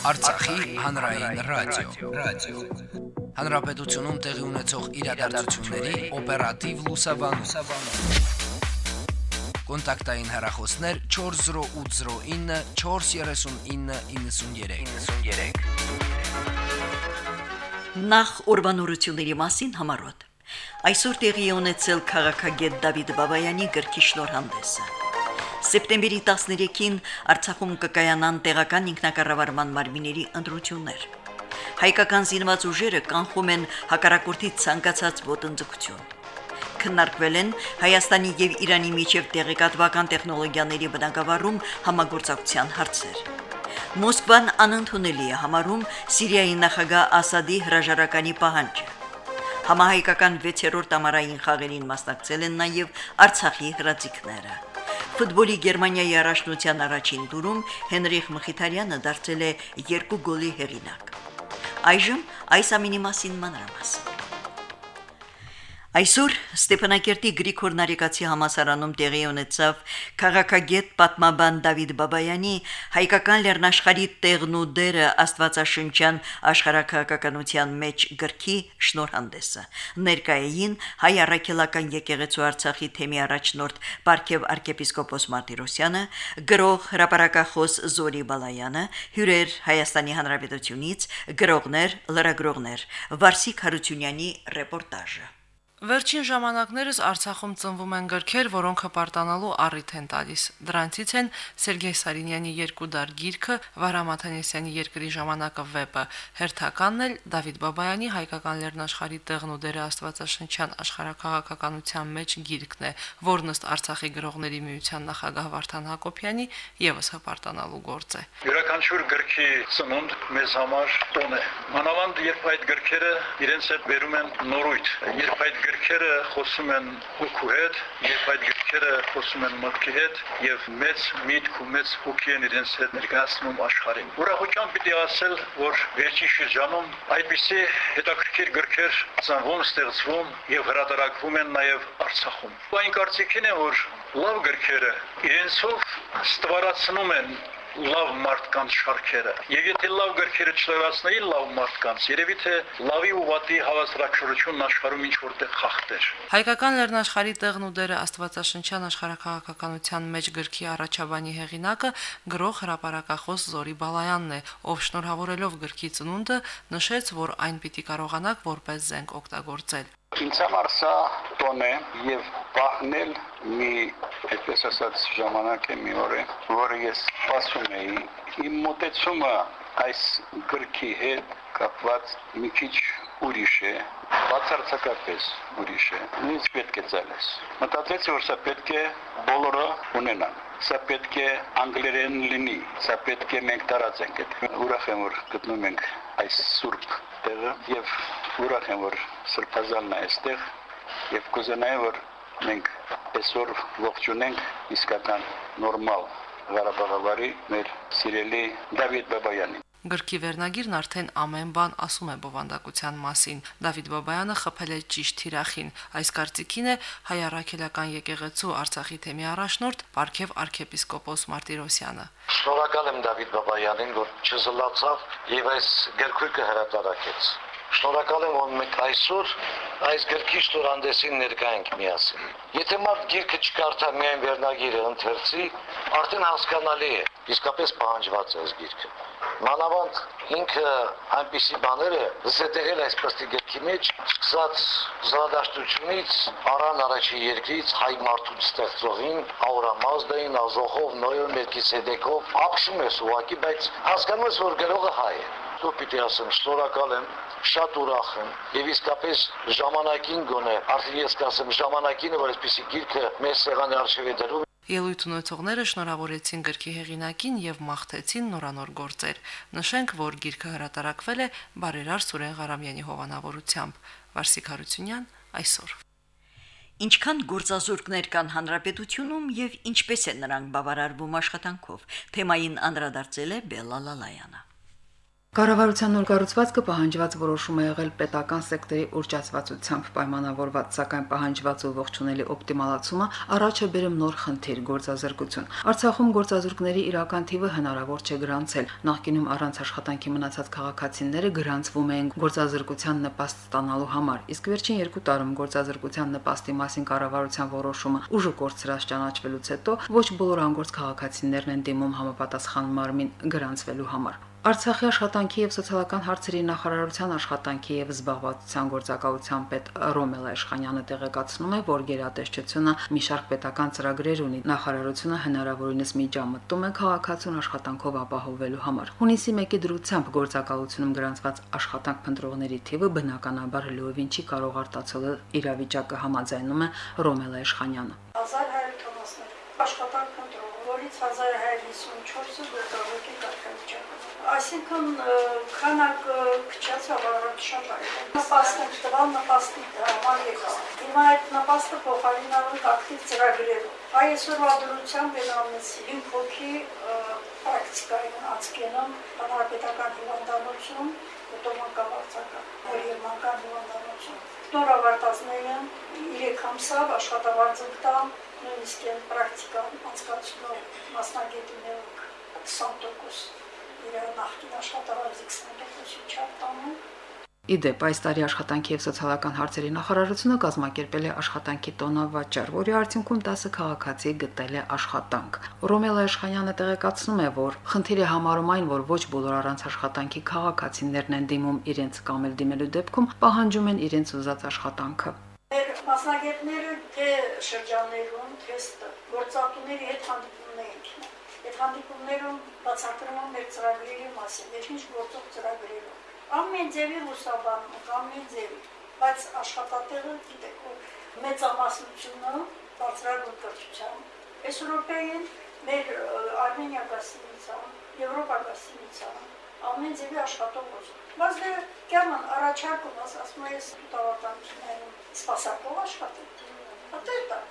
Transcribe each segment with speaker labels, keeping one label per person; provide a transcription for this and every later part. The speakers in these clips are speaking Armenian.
Speaker 1: Արցախի հանրային ռադիո, ռադիո։ Հանրապետությունում տեղի ունեցող իրադարձությունների օպերատիվ լուսաբանում։ Կոնտակտային հեռախոսներ 40809 43993։ 93։
Speaker 2: Նախ ուրբանորությունների մասին համարոտ։ Այսօր տեղի ունեցել քաղաքագետ Դավիթ Բաբայանի գրքի շնորհանդեսը։ Սեպտեմբերի 13-ին Արցախում կկայանան տեղական ինքնակառավարման մարմինների ընտրություններ։ Հայկական զինված ուժերը կանխում են հակառակորդի ցանկացած ոտնձգություն։ Քննարկվել են Հայաստանի եւ Իրանի միջև տեղեկատվական տեխնոլոգիաների բնագավառում համագործակցության հարցեր։ Մոսկվան անընդունելի է համարում Սիրիայի նախագահ Ասադի հրաժարականի պահանջը։ Համահայկական 6-րդ ամառային խաղերին մասնակցել են նաև Արցախի հրաձիկները։ Ֆուտբոլի Գերմանիայի առաջնության առաջին տուրում Հենրիխ Մխիթարյանը դարձել է 2 գոլի հեղինակ։ Այժմ այս ամինի մասին մանրամասն։ Այսօր Ստեփանակերտի Գրիգոր Նարեկացի համասարանում տեղի ունեցավ քաղաքագետ պատմաբան Դավիթ Բաբայանի հայկական լեռնաշխարի տեղն ու դերը Աստվածաշնչյան աշխարհակահաղականության մեջ գրքի շնորհանդեսը։ Ներկայային հայ առաքելական եկեղեցու Արցախի թեմի առաջնորդ Պարքև arczepiskopos Մարտիրոսյանը, գրող հրապարակախոս Զորի Բալայանը, հյուրեր Հայաստանի Հանրապետությունից, գրողներ, լրագրողներ, Վարսիկ Հարությունյանի ռեպորտաժը։
Speaker 3: Վերջին ժամանակներս Արցախում ծնվում են գրքեր, որոնք հպարտանալու առիթ են տալիս։ Դրանցից են Սերգեյ Սարինյանի երկու դար գիրքը, Վարամ Աթանեսյանի երկրի ժամանակը վեպը, հերթականն էլ Դավիթ Բաբայանի հայկական լեռնաշխարի տեղն ու դերը Աստվածաշնչյան աշխարհակաղակականության մեջ գիրքն է, որն ըստ Արցախի գրողների միության նախագահ Վարդան Հակոբյանի եւս հպարտանալու գործ է։
Speaker 4: Յուրաքանչյուր գրքի ծնունդ մեզ համար տոն է։ Մանավանդ երբ այդ գրքերը իրենց հետ բերում են նորույթ, երբ այդ գրքերը խոսում են հոգու հետ, երբ այդ գրքերը խոսում են մտքի հետ եւ մեծ միտք ու մեծ հոգի են իրենց հետ ներկայացնում աշխարհին։ Ուրախությամբ պիտի ասել, որ վերջի շրջանում այդպիսի հետաքրքիր գրքեր ծնվում, ստեղծվում եւ հրատարակվում են նաեւ Արցախում։ Այն կարծիքին է, որ լավ գրքերը իրենցով ստվարացնում են լավ մարդկանց շարքերը։ Եվ եթե լավ գրքերը չլավացնեին լավ մարդկանց, երևի թե լավի ու վատի հավասարակշռությունն աշխարհում ինչ որտեղ խախտեր։
Speaker 3: Հայկական լեռնաշխարի տեղն ու դերը Աստվածաշնչյան աշխարհակաղակականության մեջ գրքի առաջաբանի հեղինակը գրող հրապարակախոս Զորի Բալայանն է, ով շնորհավորելով գրքի ծնունդը նշեց, որ այն պիտի կարողանաք որպես զենք օգտագործել։
Speaker 4: Ինձ համար սա տոն է եւ պահնել մի այդպես ասած ժամանակ է մի օր է, որը ես սպասում էի։ Իմ մտածումը այս գրքի հետ կապված մի քիչ ուրիշ է, բացարձակապես ուրիշ է։ Ինչ պետք է ցալես։ Մտածեցի, որ սա պետք է բոլորը ունենան սա պետք է անգլերեն լինի, սա պետք է մենք տարածենք այդ։ Ուրախ եմ, որ գտնում ենք այս սուրբ տեղը եւ ուրախ եմ, որ սրբազանն է այստեղ եւ կուզենայի, որ մենք այսօր ողջունենք իսկական նորմալ Ղարաբաղավարի մեր սիրելի Դավիթ Բաբայանին։
Speaker 3: Գրքի վերնագիրն արդեն ամեն բան ասում է բովանդակության մասին։ Դավիթ Բաբայանը խփել է ճիշտ թիրախին։ Այս կարծիքին է հայ առաքելական եկեղեցու Արցախի թեմի առաջնորդ Պարքև arczepiskopos Մարտիրոսյանը։
Speaker 5: Շնորհակալ եմ Դավիթ Բաբայանին, որ չզլացավ եւ այս գրքույկը հրատարակեց։ Շնորհակալ եմ, որ մենք այսօր այս գրքի շտորանդեսին ներկա ենք միասին։ Եթե մարդ գիրքը չկարդա միայն վերնագիրը ընթերցի, արդեն հասկանալի է, իսկապես պահանջված է այս գիրքը։ Մանավանդ ինքը այնպիսի բաները զետեղել այս պստի գրքի մեջ, սկսած զրադաշտությունից, առան առաջի երկրից հայ մարդուց ստեղծողին, Աուրամազդային, Ազոխով, Նոյով, Մելքիսեդեկով, ապշում ես ուղակի, բայց հասկանում ես, որ գրողը հայ է։ Դու պիտի ասեմ, շնորհակալ եմ, շատ ուրախ եմ եւ իսկապես ժամանակին գոնե, արդեն ես կասեմ ժամանակին, որ այսպիսի գիրքը մեր սեղանի արժեվ է դրում
Speaker 3: Ելույթ ունեցողները շնորհավորեցին գրքի հեղինակին եւ մաղթեցին նորանոր գործեր։ Նշենք, որ գիրքը հրատարակվել է Բարերար Սուրեն Ղարամյանի հովանավորությամբ։ Վարսիկ Հարությունյան այսօր։
Speaker 2: Ինչքան գործազուրկներ կան հանրապետությունում եւ ինչպես է նրանք բավարարվում աշխատանքով, թեմային անդրադարձել է Բելլա Լալայանը։
Speaker 6: Կառավարության նոր կառուցվածքը պահանջված որոշում է եղել պետական սեկտորի ուրճացվածությամբ պայմանավորված, սակայն պահանջված ու ողջունելի օպտիմալացումը առաջ է բերում նոր խնդիր գործազրկություն։ Արցախում գործազուրկների իրական թիվը հնարավոր չէ գրանցել։ Նախկինում առանց աշխատանքի մնացած քաղաքացիները գրանցվում էին գործազրկության նպաստ ստանալու համար, իսկ վերջին 2 տարում գործազրկության նպաստի մասին կառավարության որոշումը ուժը կորցրած ճանաչվելուց հետո ոչ բոլոր անգործ քաղաքացիներն են դիմում համապատասխան մարմին գրանցվելու համար։ Արցախի աշխատանքի եւ սոցիալական հարցերի նախարարության աշխատանքի եւ զբաղվածության գործակալության պետ Ռոմել Աշխանյանը տեղեկացնում է, որ գերատեսչությունը մի շարք պետական ծրագրեր ունի։ Նախարարությունը հնարավորինս միջամտում է քաղաքացուն աշխատանքով ապահովելու համար։ Հունիսի 1-ի դրությամբ գործակալությունում գրանցված աշխատանք փնտրողների թիվը բնականաբար լիովին չի կարող արտացոլել իրավիճակը համաձայնում է Ռոմել Աշխանյանը։
Speaker 7: 1170 որից 1154-ը գործառույթի կարգավիճակում այսինքն քանակ քչացավ այլ։ Նպաստը տվալ նպաստի դրաման եկա։ Հիմա այդ նպաստը փոխարինવાનું ակտիվ ծրագրերով։ Այսօրվա դրությամբ են ամենից 5 հոգի պրակտիկային ածկենում հանրապետական հիվանդանոցում, օտոմական վարձական, օրիերմանական հիվանդանոցում։ Նոր ավարտածները 3 ամսավ աշխատավարձ տան, նույնիսկ պրակտիկան անցկացնող 20% իր նախկին աշխատավարձի 20%-ին չափտանում
Speaker 6: Իդեպ այս տարի աշխատանքի եւ սոցիալական հարցերի նախարարությունը կազմակերպել է աշխատանքի տոնավաճառ, որի արդյունքում 10 քաղաքացի գտել է աշխատանք։ Ռոմել Աշխանյանը տեղեկացնում է, որ խնդիրը համարում այն, որ ոչ բոլոր առանց աշխատանքի քաղաքացիներն են դիմում իրենց կամ էլ դիմելու դեպքում պահանջում են իրենց ուզած աշխատանքը։
Speaker 7: Մեր մասնագետները թե շրջաններում, թե գործատուների հետ հանդիպումներ են Այդ հանդիպումներում բացատրում մեր ծրագրերի մասին, ինչ գործող ծրագրերով։ Ամեն ձևի լուսաբանում, ամեն ձևի, բայց աշխատատեղը գիտեք, որ մեծամասնությունը բարձրագույն կրթության։ Այս Եվրոպային մեր Արմենիա գասինիցան, Եվրոպա գասինիցան, ամեն ձևի աշխատող ոչինչ։ Բայց դե կերման առաջարկում ասում ես տավատանքներում սպասարկող աշխատել։ Հատե դա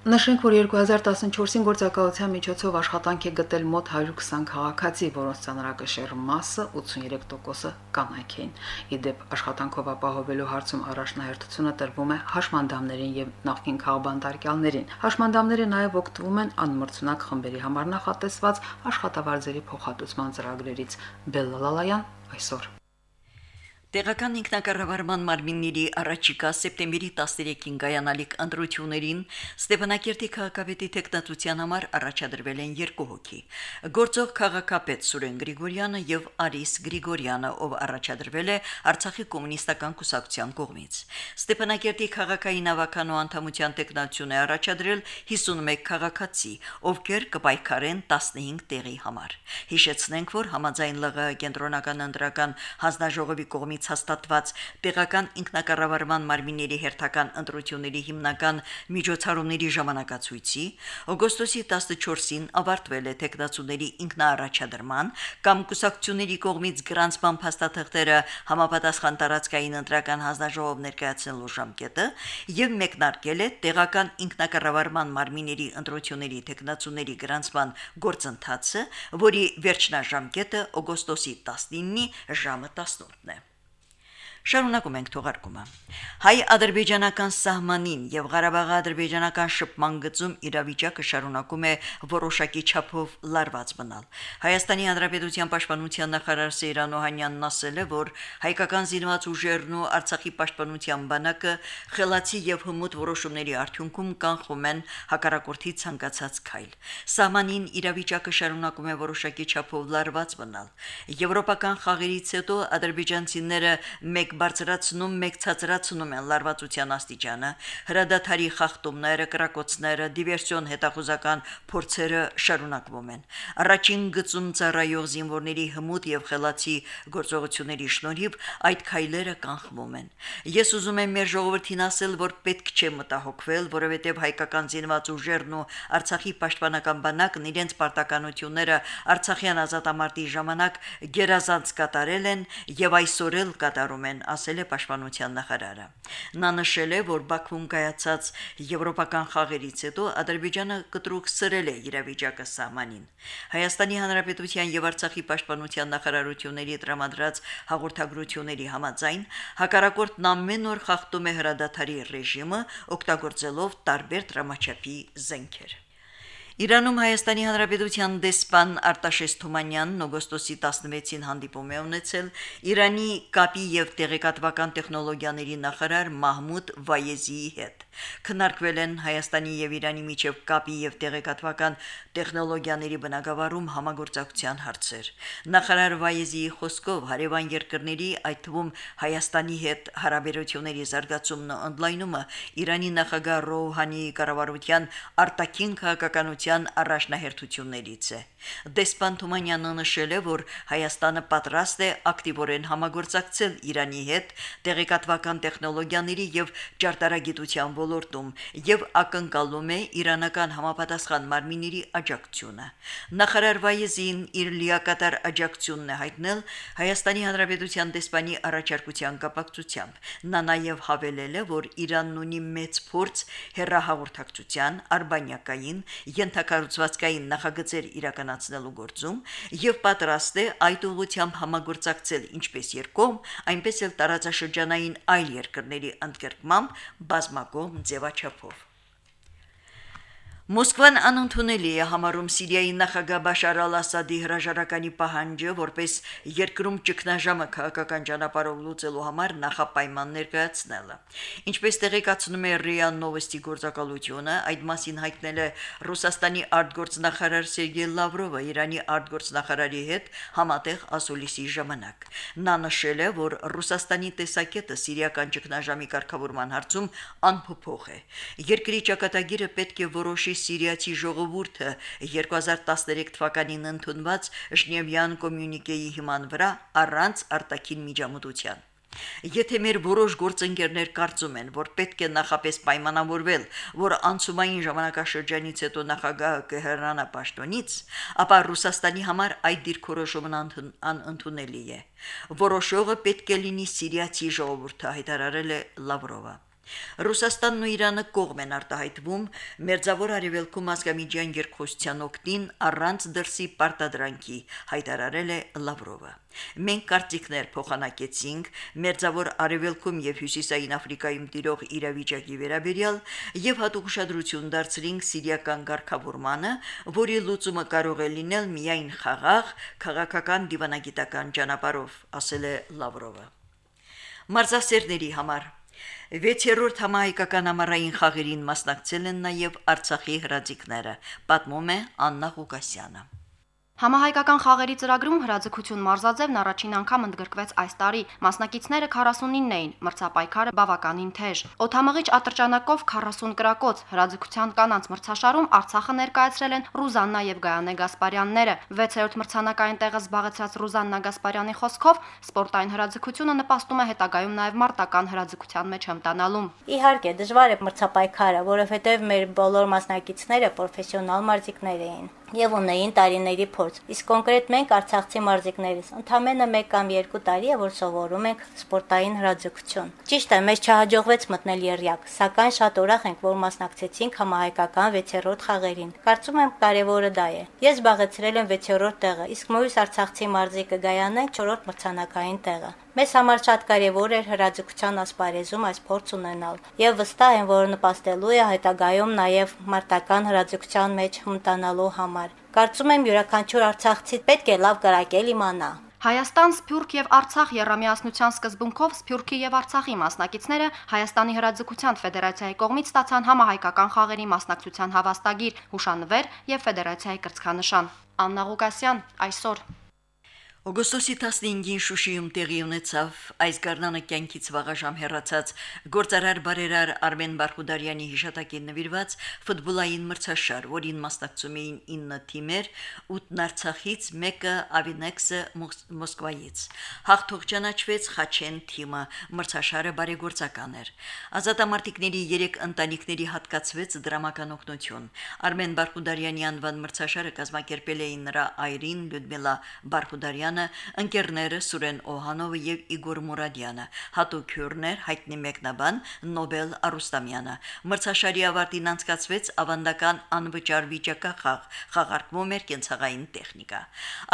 Speaker 6: Նշենք, որ 2014-ին գործակալության միջոցով աշխատանք է գտել մոտ 120 քաղաքացի, որոնց ցանրակշիռ մասը 83%-ը կանայք էին։ Իդեպ աշխատանքով ապահովելու հարցում առաջնահերթությունը տրվում է հաշմանդամներին եւ նախկին քաղբանտարկյալներին։ Հաշմանդամները նաեւ օգտվում են անմրցունակ խմբերի համար նախատեսված աշխատավարձերի փոխհատուցման ծրագրերից։ Բելլալալայան այսօր
Speaker 2: Տեղական ինքնակառավարման մարմինների առաջիկա սեպտեմբերի 13-ին կայանալիք ընտրություններին Ստեփանակերտի քաղաքապետի տեխնատության համար առաջադրվել են երկու հոգի։ Գործող քաղաքապետ Սուրեն Գրիգորյանը եւ Արիս Գրիգորյանը, ով առաջադրվել է Արցախի կոմունիստական կուսակցության կողմից։ Ստեփանակերտի քաղաքային ավականու անդամության տեխնատություն է առաջադրել 51 քաղաքացի, ովքեր կպայքարեն 15 տեղի համար։ Հիշեցնենք, որ համաձայն ԼՂ կենտրոնական ընտրական հանձնաժողովի կողմից կողմից հաստատված տեղական ինքնակառավարման մարմինների հերթական ընտրությունների հիմնական միջոցառումների ժամանակացույցի օգոստոսի 14-ին ավարտվել է տեխնացուների ինքնաառաջադրման կամ կուսակցությունների կողմից գրանցման փաստաթղթերը համապատասխան տարածքային ընտրական հանձնաժողով ներկայացնելու ժամկետը եւ մեկնարկել է տեղական ինքնակառավարման մարմինների ընտրությունների տեխնացուների գրանցման գործընթացը, որի վերջնաժամկետը օգոստոսի 19-ի ժամը 18-ն է։ Շարունակում ենք թողարկումը։ Հայ-ադրբեջանական սահմանին եւ Ղարաբաղի ադրբեջանական շփման գծում իրավիճակը շարունակում է որոշակի չափով լարված մնալ։ Հայաստանի Հանրապետության պաշտպանության նախարար Սեյրան Օհանյանն ասել է, որ հայկական զինված ուժերն ու Արցախի պաշտպանության բանակը խելացի եւ հմուտ որոշումների արդյունքում կանխում են հակառակորդի ցանկացած քայլ։ Սահմանին իրավիճակը շարունակում է որոշակի չափով լարված մնալ։ Եվրոպական խաղերից հետո ադրբեջանցիները մեկ մեկ բարձրացնում, մեկ ցածրացնում են լարվածության աստիճանը, հրադադարի խախտումները, կրակոցները, դիվերսիոն հետախուզական փորձերը շարունակվում են։ Առաջին գծում ծառայող զինվորների հմուտ եւ խելացի գործողությունների շնորհիվ այդ քայլերը կանխվում են։ Ես ուզում եմ մեր ժողովրդին ասել, որ պետք չէ մտահոգվել, որովհետեւ հայկական զինված ուժերն ու Արցախի պաշտպանական բանակն իրենց պարտականությունները Արցախյան ազատամարտի ժամանակ գերազանց կատարել են եւ այսօր էլ կատարում են են, ասել է պաշտպանության նախարարը։ Նա նշել է, որ Բաքվում կայացած եվրոպական խաղերից հետո Ադրբեջանը կտրուկ սրել է իրավիճակը սահմանին։ Հայաստանի Հանրապետության եւ Արցախի պաշտպանության նախարարությունների տրամադրած հաղորդագրությունների համաձայն հակառակորդն ամեն օր խախտում է հրադադարի ռեժիմը, օգտագործելով տարբեր դրամաչափի զենքեր։ Իրանում Հայաստանի Հանրապետության դեսպան Արտաշես Թումանյանն օգոստոսի 16-ին հանդիպում է ունեցել Իրանի կապի եւ տեղեկատվական տեխնոլոգիաների նախարար Մահմուդ Վայեզիի հետ։ Քննարկվել են Հայաստանի եւ Իրանի միջև կապի եւ տեղեկատվական տեխնոլոգիաների բնագավառում համագործակցության հարցեր։ Նախարար Վայեզիի խոսքով հարևան երկրների, այդ թվում Հայաստանի հետ հարաբերությունների զարգացումն ու ընդլայնումը Իրանի նախագահ Ռոուհանիի կառավարության արտաքին քաղաքականության առաջնահերթություններից է։ Դեսպան Թումանյանը նշել է, որ Հայաստանը պատրաստ է ակտիվորեն համագործակցել Իրանի հետ տեղեկատվական տեխնոլոգիաների եւ ջարտարագիտության ոլորտում եւ ակնկալում է իրանական համապատասխան մարմինների աջակցությունը։ Նախարար Վայեզին իր լիակատար աջակցությունն է հայտնել Հայաստանի Հանրապետության դեսպանի առաջարկության կապակցությամբ։ Նա նաեւ հավելել է, որ Իրանն ունի մեծ փորձ հերրահաղորդակցության, արբանյակային, ենթակառուցվածքային նախագծեր իրականացնելու գործում եւ պատրաստ է այդ ուղղությամբ համագործակցել ինչպես երկկողմ, այնպես էլ տարածաշրջանային այլ երկրների ընդգրկմամբ բազմակողմ ձևաչափով։ Մոսկվան անընդունելի է համարում Սիրիայի նախագահ Բաշար al-Ասադի հրաժարականի պահանջը, որպես երկրում ճգնաժամը քաղաքական ճանապարհով լուծելու համար նախապայման ներկայացնելը։ Ինչպես տեղեկացնում է ՌԻԱ Նովոստի գործակալությունը, այդ մասին հայտնել է Ռուսաստանի արտգործնախարար Սերգեյ Լավրովը Իրանի արտգործնախարարի հետ համատեղ ասուլիսի ժամանակ։ Նա նշել է, որ Ռուսաստանի տեսակետը սիրիական ճգնաժամի կարգավորման հարցում անփոփոխ է։ Երկրի ճակատագիրը պետք է որոշի սիրիացի ժողովուրդը 2013 թվականին ընդունված Ժնևյան կոմյունիկեի հիման վրա առանց արտաքին միջամտության։ Եթե մեր որոշ գործընկերներ կարծում են, որ պետք է նախապես պայմանավորվել, որ անցումային ժամանակաշրջանից հետո նախագահը կհեռանա պաշտոնից, ապա Ռուսաստանի համար այդ դիրքորոշումն անընդունելի է։ Որոշողը պետք է լինի սիրիացի ժողովուրդը, հայտարարել է Լավրովը։ Ռուսաստանն ու Իրանը կողմ են արտահայտվում Մերձավոր Արևելքում ազգամիջյան երկխոսության օկտին առանց դրսի պարտադրանքի, հայտարարել է Լավրովը։ Մենք կարծիքներ փոխանակեցինք Մերձավոր Արևելքում եւ Հյուսիսային Աֆրիկայում տիրող իրավիճակի վերաբերյալ եւ հատուկ ուշադրություն դարձրինք սիրիական ղեկավարմանը, որի լուծումը կարող է լինել միայն խաղաղ, քաղաքական դիվանագիտական ճանապարհով, ասել է Լավրովը։ Մարզասերների համար 6-րդ համահայկական ամառային խաղերին մասնակցել են նաև Արցախի հրաձիկները, պատմում է Աննա Ղուկասյանը։
Speaker 8: Համահայկական խաղերի ծրագրում հրաձգություն մարզաձևն առաջին անգամ ընդգրկվեց այս տարի։ Մասնակիցները 49 էին, մրցապայքարը բավականին թեժ։ Օթամղիչ ատրճանակով 40 կրակոց հրաձգության կանանց մրցաշարում Արցախը ներկայացրել են Ռուզաննա եւ Գայանե Գասպարյանները։ 6-րդ մրցանակային տեղը զբաղեցրած Ռուզաննա Գասպարյանի խոսքով սպորտային հրաձգությունը նպաստում է հետագայում նաեւ մարտական հրաձգության մեջ հմտանալում։
Speaker 9: Իհարկե, դժվար է մրցապայքարը, որովհետեւ մեր բոլոր մասնակիցները պրոֆեսիոնալ մարզիկներ էին եւ ունեին տարիների փորձ։ Իսկ կոնկրետ մենք արցախցի մարզիկներս ընդամենը 1 կամ 2 տարի է որ սովորում ենք սպորտային հրաձգություն։ Ճիշտ է, մեզ չհաջողվեց մտնել երյակ, սակայն շատ ուրախ ենք, որ մասնակցեցինք համահայկական 6-րդ խաղերին։ Կարծում եմ կարևորը դա է։ Ես զբաղեցրել եմ 6-րդ տեղը, իսկ մյուս արցախցի մարզիկը Գայանեն 4-րդ մրցանակային տեղը։ Մեզ համար շատ կարևոր էր հրաձգության ասպարեզում այս փորձ ունենալ եւ վստահ եմ, որ նպաստելու է հետագայում նաեւ մարտական հրաձգության մեջ հմտանալու համար։ Կարծում եմ յուրաքանչյուր արցախցի պետք է լավ կրակել իմանա։
Speaker 8: Հայաստան, Սփյուռք եւ Արցախ երամիասնության սկզբունքով Սփյուռքի եւ Արցախի մասնակիցները Հայաստանի Հրաձգության Ֆեդերացիայի կողմից ստացան համահայկական խաղերի մասնակցության հավաստագիր, հուշանվեր եւ Ֆեդերացիայի կրծքանշան։ Աննա Ղուկասյան այսօր
Speaker 2: Օգոստոսի 15-ին Շուշիում տեղի ունեցավ այս գարնանը կյանքից վաղաժամ հեռացած գործարար բարերար Արմեն Բարխուդարյանի հիշատակին նվիրված ֆուտբոլային մրցաշար, որին մասնակցում էին 9 թիմեր, 8 Արցախից, 1-ը Ավինեքսը Մոսկվայից։ Հաղթող ճանաչվեց Խաչեն թիմը, մրցաշարը բարեգործական էր։ Ազատամարտիկների 3 ընտանիքների հատկացվեց դրամական օգնություն։ Արմեն Բարխուդարյանի անվան մրցաշարը կազմակերպել էին նրա այրին Լյուդմիլա Բարխուդարյան Բաղդասարյանը, ընկերները Սուրեն Օհանովը եւ Իգոր Մուրադյանը, հատուկ հյուրներ հայտնի մեկնաբան Նոբել Արուստամյանը։ Մրցաշարի ավարտին անցկացվեց ավանդական անվճար վիճակախաղ, խաղարկվում էր կենցաղային տեխնիկա։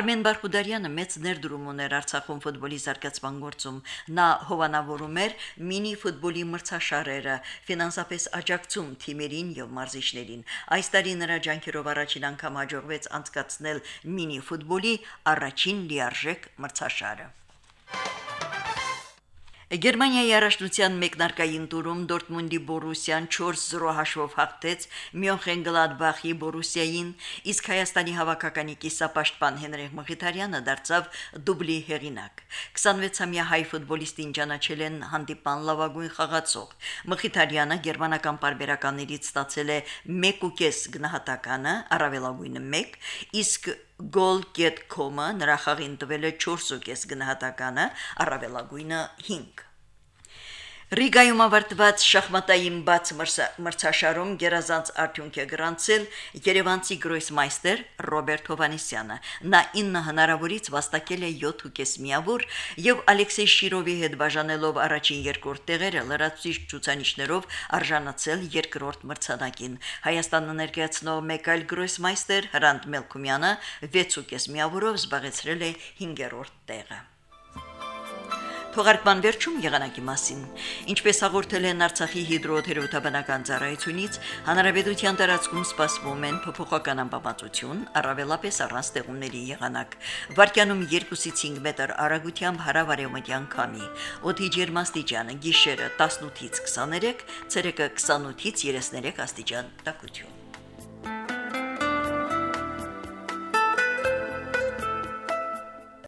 Speaker 2: Արմեն Բարխուդարյանը մեծ ներդրում ուներ Արցախում ֆուտբոլի զարգացման գործում։ Նա հովանավորում էր մինի ֆուտբոլի մրցաշարերը, ֆինանսապես աջակցում թիմերին եւ մարզիչներին։ Այս տարի նրա ջանքերով առաջին անգամ հաջողվեց անցկացնել մինի ֆուտբոլի առաջին լիարժեք մրցաշարը։ Գերմանիայի առաջնության մեկնարկային տուրում Դորտմունդի Բորուսիան 4-0 հաշվով հաղթեց Մյոնխեն-Գլադբախի Բորուսիային, իսկ Հայաստանի հավաքականի կիսապաշտպան Հենրիխ Մխիթարյանը դարձավ դուբլի հեղինակ։ 26-ամյա հայ ֆուտբոլիստին ճանաչել են հանդիպան լավագույն խաղացող։ Մխիթարյանը գերմանական պարբերականներից ստացել է 1.5 գնահատականը, առավելագույնը 1, իսկ goal.com-ը նրա խաղին տվել է 4.5 գնահատականը, առավելագույնը 5։ Ռիգայում ավարտված շախմատային բաց մրցաշարում գերազանց արդյունք է գրանցել Երևանցի գրոսմայստեր Ռոբերտ Հովանեսյանը։ Նա 9 հնարավորից վաստակել է 7.5 միավոր եւ Ալեքսեյ Շիրովի հետ բաժանելով առաջին երկրորդ տեղերը լրացուցիչ ցուցանիշներով արժանացել երկրորդ մրցանակին։ Հայաստանը ներկայացնող մեկ այլ գրոսմայստեր Հրանտ Մելքումյանը 6.5 միավորով զբաղեցրել է 5-րդ տեղը։ Թողարկման վերջում եղանակի մասին։ Ինչպես հաղորդել են Արցախի հիդրոթերապևտաբանական ծառայությունից, հանրապետության տարածքում սպասվում են փոփոխական ամպամածություն, առավելապես առանց տեղումների եղանակ։ Վարկյանում 2-ից 5 մետր արագությամբ հարավարևմտյան քամի։ Օդի ջերմաստիճանը՝ գիշերը 18-ից 23, ցերեկը 28-ից 33 աստիճան տաքություն։